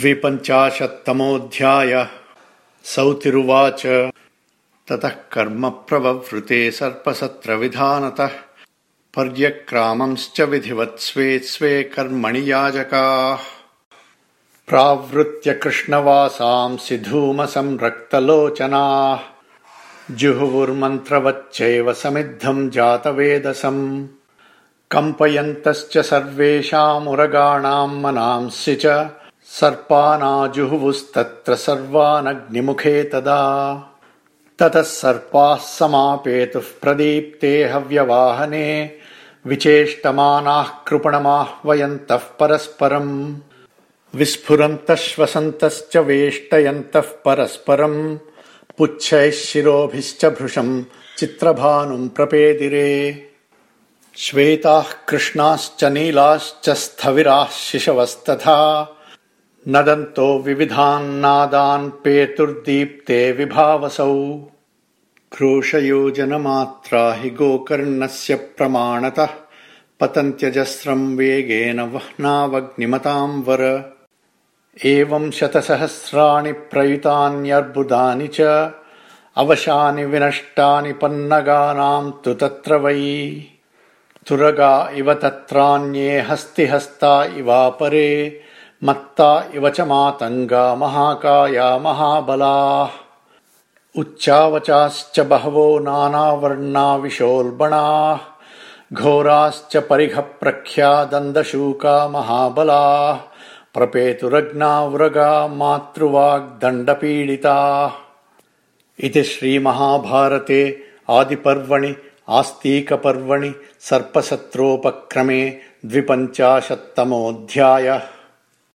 द्विपञ्चाशत्तमोऽध्यायः। सौतिरुवाच। ततः कर्म प्रववृते सर्पसत्रविधानतः। पर्यक्रामंश्च विधिवत् स्वे स्वे कर्मणि याजकाः। प्रावृत्य कृष्णवासांसि धूमसंरक्तलोचनाः जुहुवुर्मन्त्रवच्चैव समिद्धम् जातवेदसम्। कम्पयन्तश्च सर्वेषामुरगाणाम् मनांसि च सर्पानाजुहुवुस्तत्र सर्वानग्निमुखे तदा। ततः सर्पाः समापेतुः प्रदीप्ते हव्यवाहने विचेष्टमानाः कृपणमाह्वयन्तः परस्परम्। विस्फुरन्तश्वसन्तश्च वेष्टयन्तः परस्परम्। पुच्छैः शिरोभिश्च भृशम् चित्रभानुम् प्रपेदिरे। श्वेताः कृष्णाश्च नीलाश्च स्थविराः शिशवस्तथा नदन्तो विविधान्नादान् पेतुर्दीप्ते विभावसौ। क्रोशयोजनमात्रा हि गोकर्णस्य प्रमाणतः पतन्त्यजस्रम् वेगेन वह्नावग्निमताम् वर। एवम् शतसहस्राणि प्रयुतान्यर्बुदानि च अवशानि विनष्टानि पन्नगानाम् तु तत्र वै। तुरगा इव तत्रान्ये हस्तिहस्ता इवापरे मत्ता इव च मातङ्गा महाकाया महाबलाः। उच्चावचाश्च बहवो नानावर्णा विशोल्बणाः घोराश्च परिघप्रख्या दन्दशूका महाबलाः। प्रपेतुरग्नावृगा मातृवाग्दण्डपीडिताः। इति श्रीमहाभारते आदिपर्वणि आस्तीकपर्वणि सर्पसत्रोपक्रमे द्विपञ्चाशत्तमोऽध्यायः